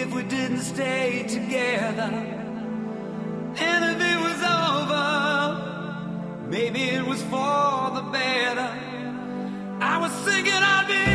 if we didn't stay together. And if it was over, maybe it was for the better. I was thinking I'd be.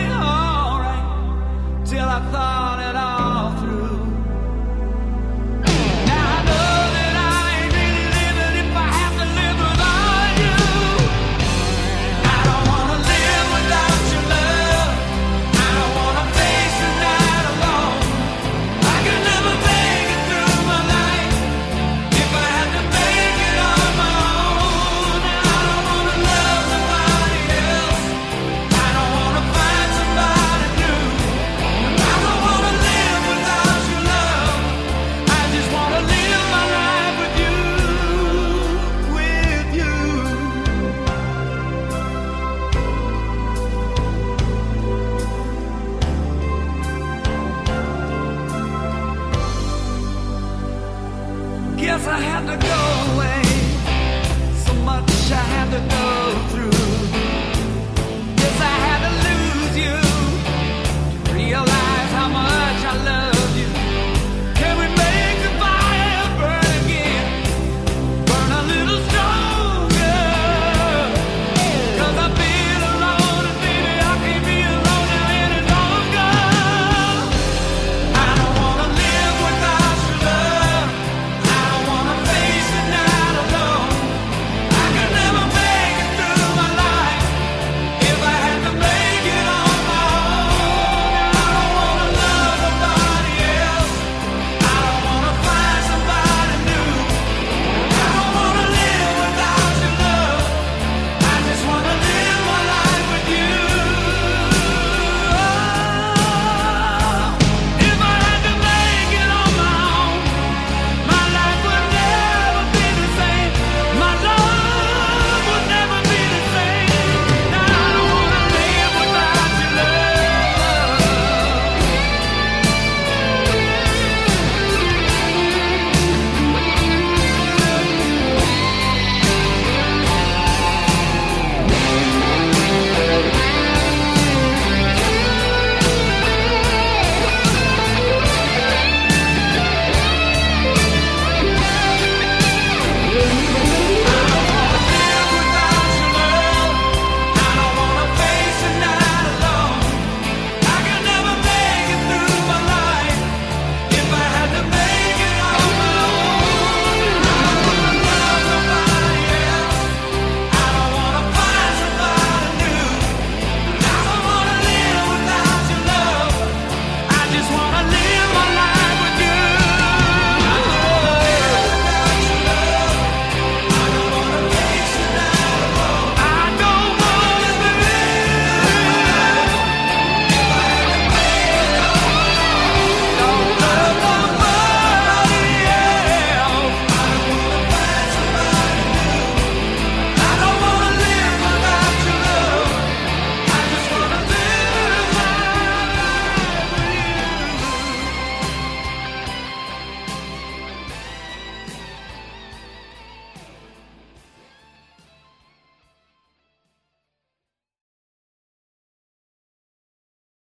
I had to go away.